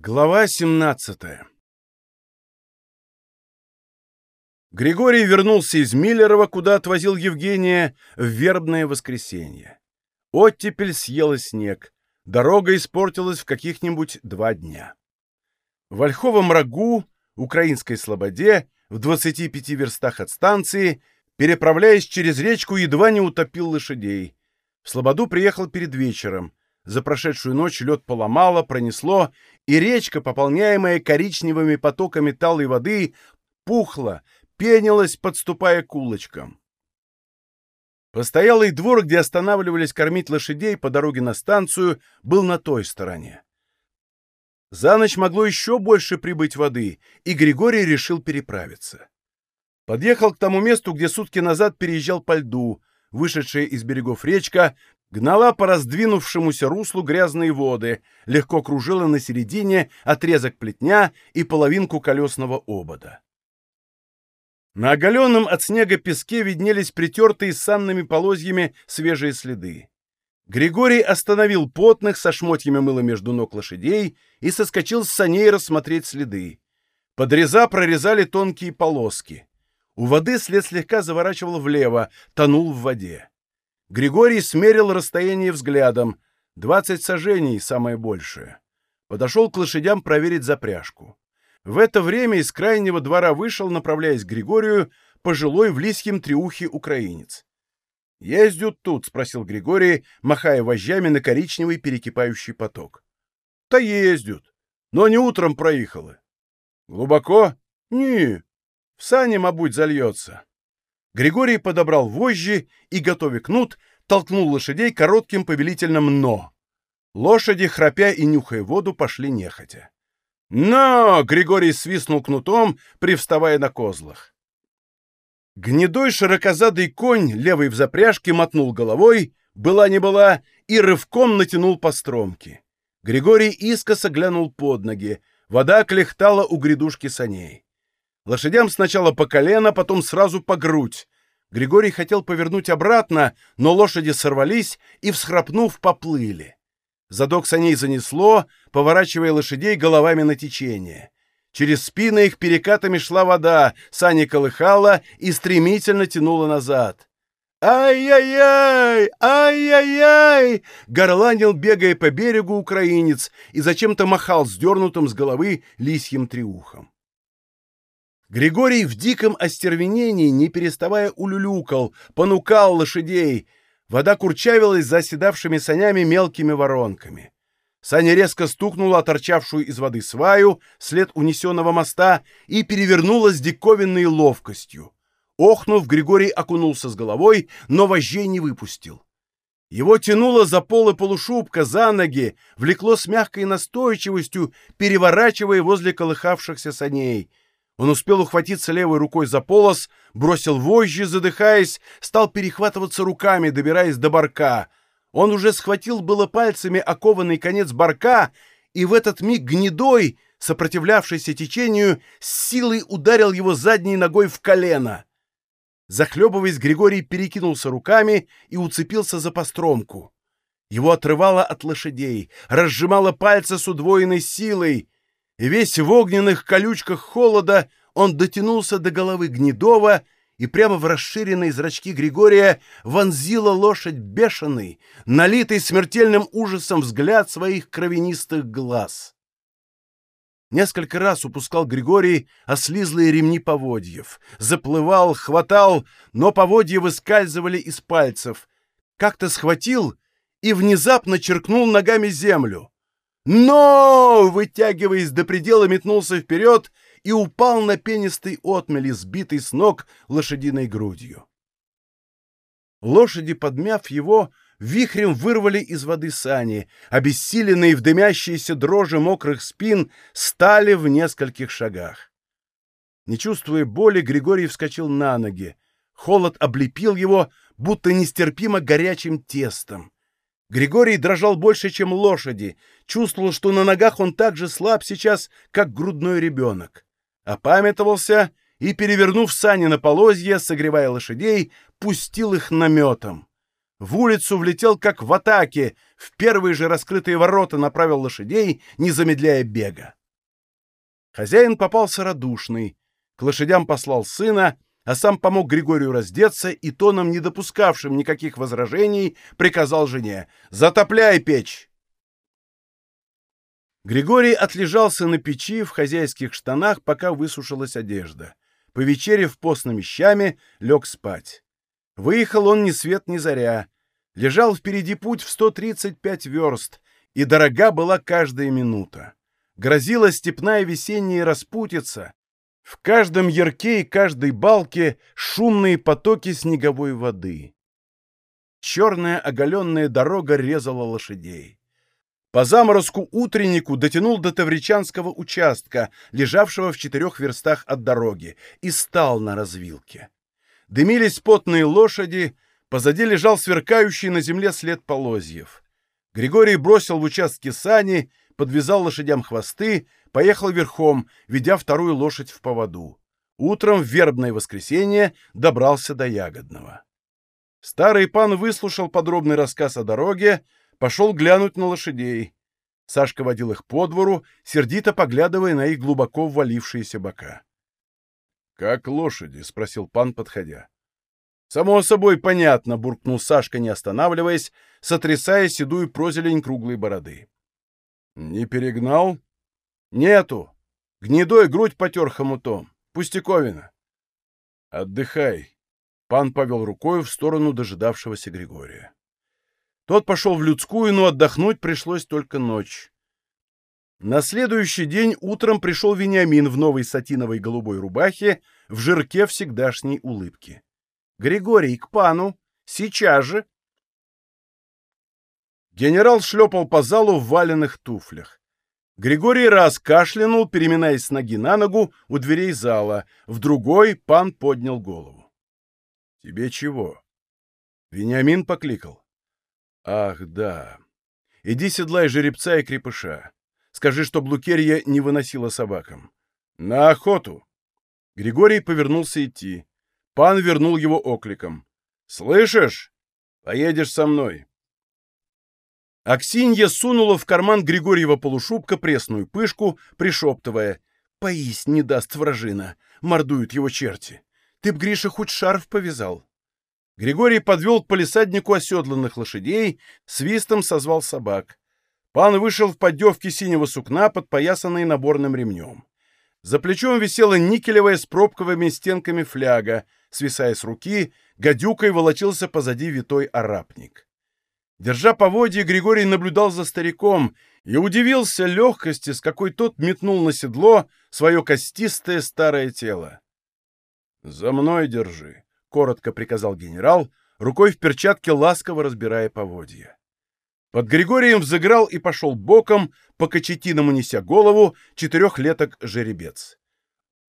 Глава 17 Григорий вернулся из Миллерова, куда отвозил Евгения, в вербное воскресенье. Оттепель съела снег. Дорога испортилась в каких-нибудь два дня. В Ольховом Рагу, украинской слободе, в 25 верстах от станции, переправляясь через речку, едва не утопил лошадей. В Слободу приехал перед вечером. За прошедшую ночь лед поломало, пронесло, и речка, пополняемая коричневыми потоками талой воды, пухла, пенилась, подступая к улочкам. Постоялый двор, где останавливались кормить лошадей по дороге на станцию, был на той стороне. За ночь могло еще больше прибыть воды, и Григорий решил переправиться. Подъехал к тому месту, где сутки назад переезжал по льду, вышедшая из берегов речка, гнала по раздвинувшемуся руслу грязные воды, легко кружила на середине отрезок плетня и половинку колесного обода. На оголенном от снега песке виднелись притертые санными полозьями свежие следы. Григорий остановил потных со шмотьями мыла между ног лошадей и соскочил с саней рассмотреть следы. Подреза прорезали тонкие полоски. У воды след слегка заворачивал влево, тонул в воде. Григорий смерил расстояние взглядом. Двадцать сажений, самое большее. Подошел к лошадям проверить запряжку. В это время из крайнего двора вышел, направляясь к Григорию, пожилой в лисьем триухе украинец. «Ездят тут?» — спросил Григорий, махая вожжами на коричневый перекипающий поток. «Да ездят, но не утром проехали». «Глубоко?» «Не, в сане, мабуть, зальется». Григорий подобрал вожжи и, готовя кнут, толкнул лошадей коротким повелительным «но». Лошади, храпя и нюхая воду, пошли нехотя. «Но!» — Григорий свистнул кнутом, привставая на козлах. Гнедой широкозадый конь, левый в запряжке, мотнул головой, была не была, и рывком натянул по стромке. Григорий искоса глянул под ноги. Вода клехтала у грядушки саней. Лошадям сначала по колено, потом сразу по грудь. Григорий хотел повернуть обратно, но лошади сорвались и, всхрапнув, поплыли. Задок саней занесло, поворачивая лошадей головами на течение. Через спины их перекатами шла вода, сани колыхала и стремительно тянула назад. «Ай-яй-яй! Ай-яй-яй!» — горланил, бегая по берегу украинец, и зачем-то махал сдернутым с головы лисьим триухом. Григорий в диком остервенении, не переставая улюлюкал, понукал лошадей. Вода курчавилась за оседавшими санями мелкими воронками. Саня резко стукнула торчавшую из воды сваю, след унесенного моста, и перевернулась диковинной ловкостью. Охнув, Григорий окунулся с головой, но вожжей не выпустил. Его тянуло за полы полушубка, за ноги, влекло с мягкой настойчивостью, переворачивая возле колыхавшихся саней — он успел ухватиться левой рукой за полос, бросил вожжи, задыхаясь, стал перехватываться руками, добираясь до барка. Он уже схватил было пальцами окованный конец барка, и в этот миг гнедой, сопротивлявшийся течению, с силой ударил его задней ногой в колено. Захлебываясь, Григорий перекинулся руками и уцепился за постромку. Его отрывало от лошадей, разжимало пальцы с удвоенной силой — и весь в огненных колючках холода он дотянулся до головы Гнедова и прямо в расширенные зрачки Григория вонзила лошадь бешеный, налитый смертельным ужасом взгляд своих кровянистых глаз. Несколько раз упускал Григорий ослизлые ремни поводьев. Заплывал, хватал, но поводья выскальзывали из пальцев. Как-то схватил и внезапно черкнул ногами землю. «Но!» — вытягиваясь до предела, метнулся вперед и упал на пенистый отмели, сбитый с ног лошадиной грудью. Лошади, подмяв его, вихрем вырвали из воды сани, обессиленные в дымящиеся дрожи мокрых спин, стали в нескольких шагах. Не чувствуя боли, Григорий вскочил на ноги. Холод облепил его, будто нестерпимо горячим тестом. Григорий дрожал больше, чем лошади, чувствовал, что на ногах он так же слаб сейчас, как грудной ребенок. Опамятовался и, перевернув сани на полозья, согревая лошадей, пустил их наметом. В улицу влетел как в атаке, в первые же раскрытые ворота направил лошадей, не замедляя бега. Хозяин попался радушный, к лошадям послал сына, а сам помог Григорию раздеться и тоном, не допускавшим никаких возражений, приказал жене «Затопляй печь!». Григорий отлежался на печи в хозяйских штанах, пока высушилась одежда. Повечерив постными щами, лег спать. Выехал он ни свет ни заря. Лежал впереди путь в 135 верст, и дорога была каждая минута. Грозила степная весенняя распутица. В каждом ярке и каждой балке шумные потоки снеговой воды. Черная оголенная дорога резала лошадей. По заморозку утреннику дотянул до Тавричанского участка, лежавшего в четырех верстах от дороги, и стал на развилке. Дымились потные лошади, позади лежал сверкающий на земле след полозьев. Григорий бросил в участке сани, подвязал лошадям хвосты, поехал верхом, ведя вторую лошадь в поводу. Утром в вербное воскресенье добрался до Ягодного. Старый пан выслушал подробный рассказ о дороге, пошел глянуть на лошадей. Сашка водил их по двору, сердито поглядывая на их глубоко ввалившиеся бока. «Как лошади?» — спросил пан, подходя. «Само собой понятно», — буркнул Сашка, не останавливаясь, сотрясая седую прозелень круглой бороды. «Не перегнал?» «Нету. Гнедой грудь потер хомутом. Пустяковина». «Отдыхай», — пан повел рукой в сторону дожидавшегося Григория. Тот пошел в людскую, но отдохнуть пришлось только ночь. На следующий день утром пришел Вениамин в новой сатиновой голубой рубахе, в жирке всегдашней улыбки. «Григорий, к пану! Сейчас же!» Генерал шлепал по залу в валенных туфлях. Григорий раз кашлянул, переминаясь с ноги на ногу у дверей зала. В другой пан поднял голову. «Тебе чего?» Вениамин покликал. «Ах, да. Иди седлай жеребца и крепыша. Скажи, что Блукерья не выносила собакам. На охоту!» Григорий повернулся идти. Пан вернул его окликом. «Слышишь? Поедешь со мной». Аксинья сунула в карман Григорьева полушубка пресную пышку, пришептывая. «Поись не даст вражина, мордуют его черти. Ты б, Гриша, хоть шарф повязал». Григорий подвел к полисаднику оседланных лошадей, свистом созвал собак. Пан вышел в поддевке синего сукна, подпоясанной наборным ремнем. За плечом висела никелевая с пробковыми стенками фляга, свисая с руки, гадюкой волочился позади витой арапник. Держа поводья, Григорий наблюдал за стариком и удивился легкости, с какой тот метнул на седло свое костистое старое тело. «За мной держи», — коротко приказал генерал, рукой в перчатке ласково разбирая поводья. Под Григорием взыграл и пошел боком, по кочетиному неся голову, четырехлеток жеребец.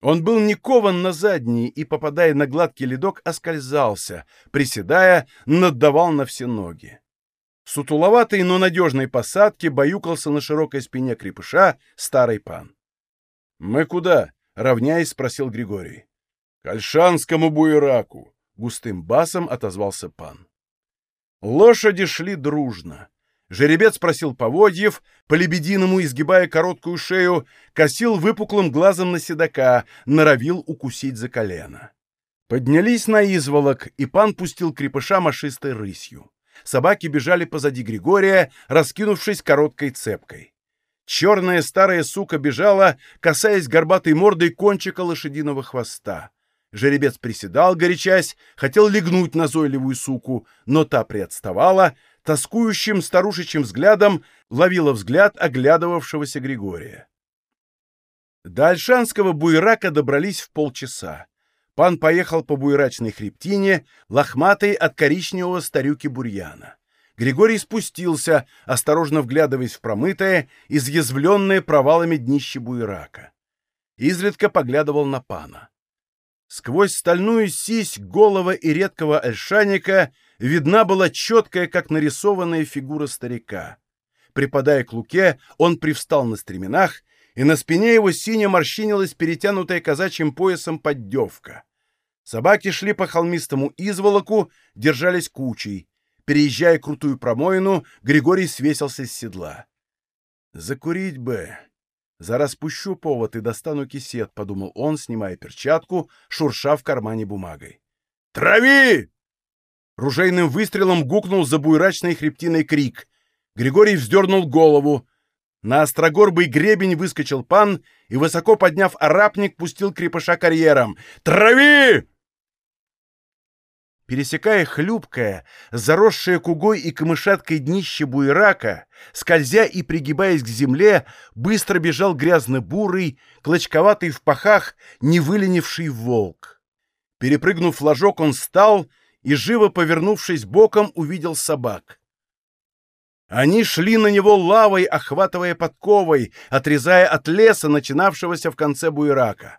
Он был не кован на задний и, попадая на гладкий ледок, оскользался, приседая, наддавал на все ноги. Сутуловатой, но надежной посадки баюкался на широкой спине крепыша старый пан. — Мы куда? — равняясь, спросил Григорий. — К Альшанскому буераку, — густым басом отозвался пан. Лошади шли дружно. Жеребец просил поводьев, по-лебединому изгибая короткую шею, косил выпуклым глазом на седока, норовил укусить за колено. Поднялись на изволок, и пан пустил крепыша машистой рысью. Собаки бежали позади Григория, раскинувшись короткой цепкой. Черная старая сука бежала, касаясь горбатой мордой кончика лошадиного хвоста. Жеребец приседал, горячась, хотел легнуть назойливую суку, но та приотставала, тоскующим старушечьим взглядом ловила взгляд оглядывавшегося Григория. До Альшанского буйрака добрались в полчаса. Пан поехал по буйрачной хребтине, лохматой от коричневого старюки бурьяна. Григорий спустился, осторожно вглядываясь в промытое, изъязвленное провалами днище буйрака. Изредка поглядывал на пана. Сквозь стальную сись голого и редкого альшаника видна была четкая, как нарисованная фигура старика. Припадая к луке, он привстал на стременах, и на спине его сине морщинилась перетянутая казачьим поясом поддевка. Собаки шли по холмистому изволоку, держались кучей. Переезжая крутую промоину, Григорий свесился с седла. «Закурить бы!» «За распущу повод и достану кисет», — подумал он, снимая перчатку, шурша в кармане бумагой. «Трави!» Ружейным выстрелом гукнул за буйрачной хребтиной крик. Григорий вздернул голову. На острогорбый гребень выскочил пан и, высоко подняв арапник, пустил крепыша карьером. «Трави!» Пересекая хлюпкое, заросшее кугой и камышаткой днище буерака, скользя и пригибаясь к земле, быстро бежал грязно-бурый, клочковатый в пахах, невыленивший волк. Перепрыгнув флажок, он встал и, живо повернувшись боком, увидел собак. Они шли на него лавой, охватывая подковой, отрезая от леса, начинавшегося в конце буерака.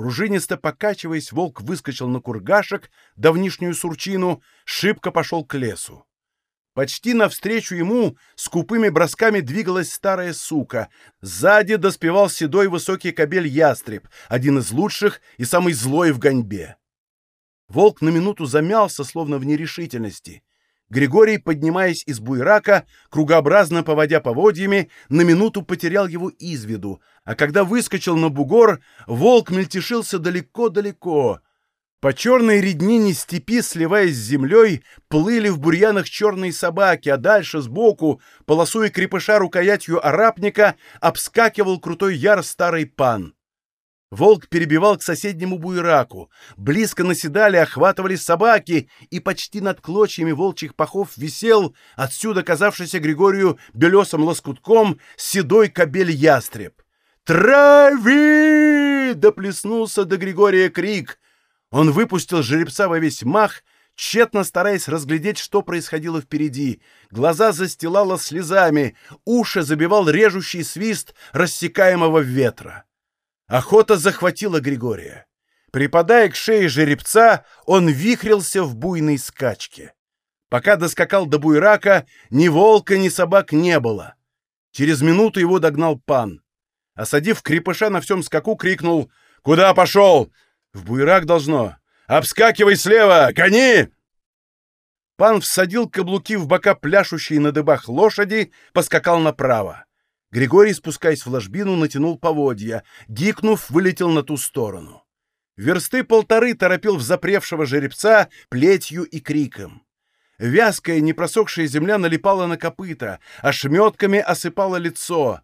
Пружинисто покачиваясь, волк выскочил на кургашек, давнишнюю сурчину, шибко пошел к лесу. Почти навстречу ему с купыми бросками двигалась старая сука. Сзади доспевал седой высокий кобель-ястреб, один из лучших и самый злой в гоньбе. Волк на минуту замялся, словно в нерешительности. Григорий, поднимаясь из буйрака, кругообразно поводя поводьями, на минуту потерял его из виду, а когда выскочил на бугор, волк мельтешился далеко-далеко. По черной реднине степи, сливаясь с землей, плыли в бурьянах черные собаки, а дальше, сбоку, полосуя крепыша рукоятью арапника, обскакивал крутой яр старый пан. Волк перебивал к соседнему буйраку. Близко наседали, охватывали собаки, и почти над клочьями волчьих пахов висел, отсюда казавшийся Григорию белесым лоскутком, седой кобель-ястреб. «Трави!» — доплеснулся до Григория крик. Он выпустил жеребца во весь мах, тщетно стараясь разглядеть, что происходило впереди. Глаза застилало слезами, уши забивал режущий свист рассекаемого ветра. Охота захватила Григория. Припадая к шее жеребца, он вихрился в буйной скачке. Пока доскакал до буйрака, ни волка, ни собак не было. Через минуту его догнал пан. Осадив крепыша на всем скаку, крикнул «Куда пошел?» «В буйрак должно!» «Обскакивай слева! Гони!» Пан всадил каблуки в бока пляшущей на дыбах лошади, поскакал направо. Григорий, спускаясь в ложбину, натянул поводья. Гикнув, вылетел на ту сторону. Версты полторы торопил взапревшего жеребца плетью и криком. Вязкая, непросохшая земля налипала на копыта, ошметками осыпала лицо.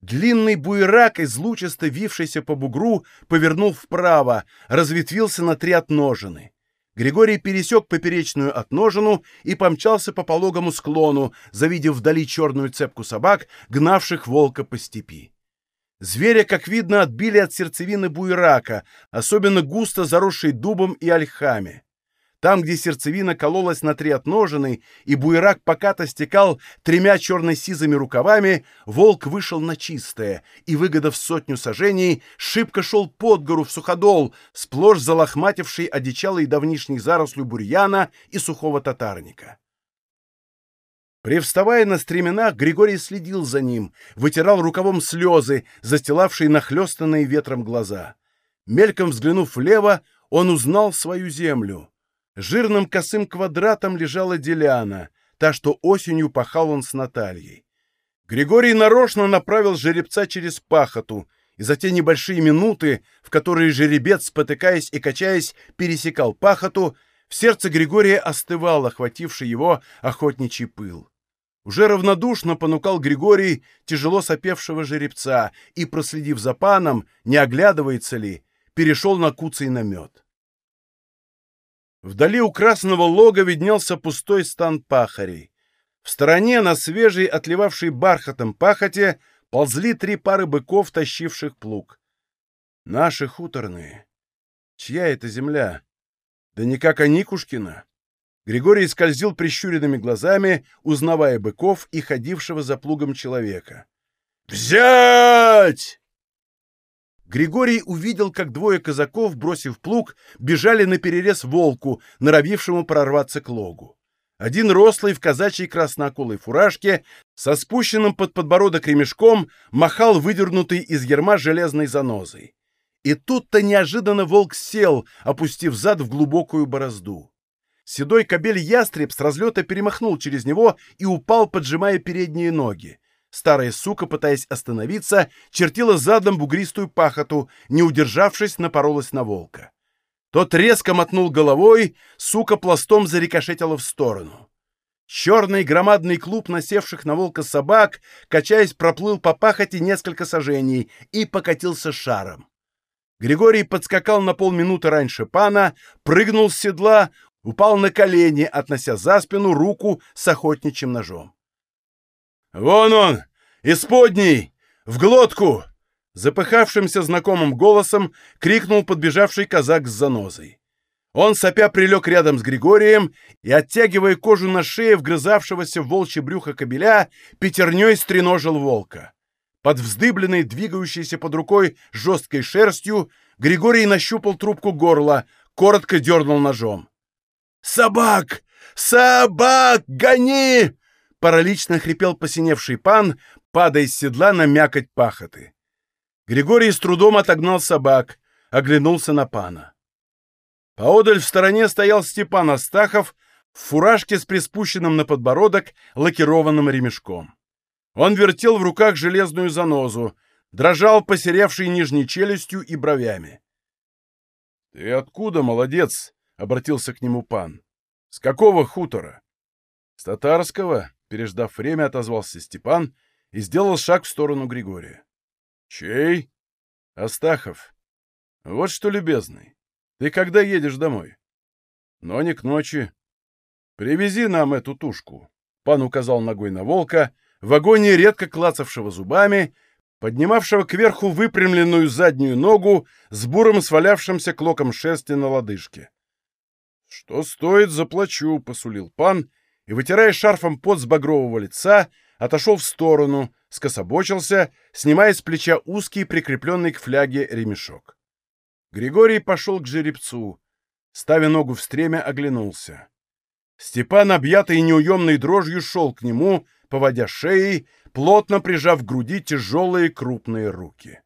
Длинный буерак, излучисто вившийся по бугру, повернул вправо, разветвился на три отножины. Григорий пересек поперечную отножину и помчался по пологому склону, завидев вдали черную цепку собак, гнавших волка по степи. Зверя, как видно, отбили от сердцевины буйрака, особенно густо заросшей дубом и ольхами. Там, где сердцевина кололась на три отножины, и буерак покато стекал тремя черно-сизыми рукавами, волк вышел на чистое и, выгодав сотню сажений, шибко шел под гору в суходол, сплошь залохмативший одичалый давнишний зарослю бурьяна и сухого татарника. Привставая на стременах, Григорий следил за ним, вытирал рукавом слезы, застилавшие нахлестанные ветром глаза. Мельком взглянув влево, он узнал свою землю. Жирным косым квадратом лежала Деляна, та, что осенью пахал он с Натальей. Григорий нарочно направил жеребца через пахоту, и за те небольшие минуты, в которые жеребец, спотыкаясь и качаясь, пересекал пахоту, в сердце Григория остывал охвативший его охотничий пыл. Уже равнодушно понукал Григорий тяжело сопевшего жеребца и, проследив за паном, не оглядывается ли, перешел на куцый намет. Вдали у красного лога виднелся пустой стан пахарей. В стороне, на свежей, отливавшей бархатом пахоте, ползли три пары быков, тащивших плуг. Наши хуторные. Чья это земля? Да не как Аникушкина. Григорий скользил прищуренными глазами, узнавая быков и ходившего за плугом человека. «Взять!» Григорий увидел, как двое казаков, бросив плуг, бежали на перерез волку, норовившему прорваться к логу. Один рослый в казачьей красноколой фуражке, со спущенным под подбородок ремешком, махал выдернутый из ерма железной занозой. И тут-то неожиданно волк сел, опустив зад в глубокую борозду. Седой кобель-ястреб с разлета перемахнул через него и упал, поджимая передние ноги. Старая сука, пытаясь остановиться, чертила задом бугристую пахоту, не удержавшись, напоролась на волка. Тот резко мотнул головой, сука пластом зарикошетила в сторону. Черный громадный клуб насевших на волка собак, качаясь, проплыл по пахоте несколько сажений и покатился шаром. Григорий подскакал на полминуты раньше пана, прыгнул с седла, упал на колени, относя за спину руку с охотничьим ножом. «Вон он! Исподней! В глотку!» Запыхавшимся знакомым голосом крикнул подбежавший казак с занозой. Он, сопя, прилег рядом с Григорием и, оттягивая кожу на шее вгрызавшегося в волчье брюхо кобеля, пятерней стреножил волка. Под вздыбленной, двигающейся под рукой жесткой шерстью, Григорий нащупал трубку горла, коротко дернул ножом. «Собак! Собак! Гони!» Паралично хрипел посиневший пан, падая с седла на мякоть пахоты. Григорий с трудом отогнал собак, оглянулся на пана. Поодаль в стороне стоял Степан Астахов в фуражке с приспущенным на подбородок лакированным ремешком. Он вертел в руках железную занозу, дрожал посеревшей нижней челюстью и бровями. — Ты откуда, молодец? — обратился к нему пан. — С какого хутора? — С татарского, — переждав время, отозвался Степан и сделал шаг в сторону Григория. — Чей? — Астахов. — Вот что, любезный, ты когда едешь домой? Но не к ночи. Привези нам эту тушку. Пан указал ногой на волка, в вагоне редко клацавшего зубами, поднимавшего кверху выпрямленную заднюю ногу с буром свалявшимся клоком шерсти на лодыжке. «Что стоит, заплачу», — посулил пан, и, вытирая шарфом пот с багрового лица, отошел в сторону, скособочился, снимая с плеча узкий, прикрепленный к фляге ремешок. Григорий пошел к жеребцу. Ставя ногу в стремя, оглянулся. Степан, объятый неуемной дрожью, шел к нему, поводя шеей, плотно прижав к груди тяжелые крупные руки.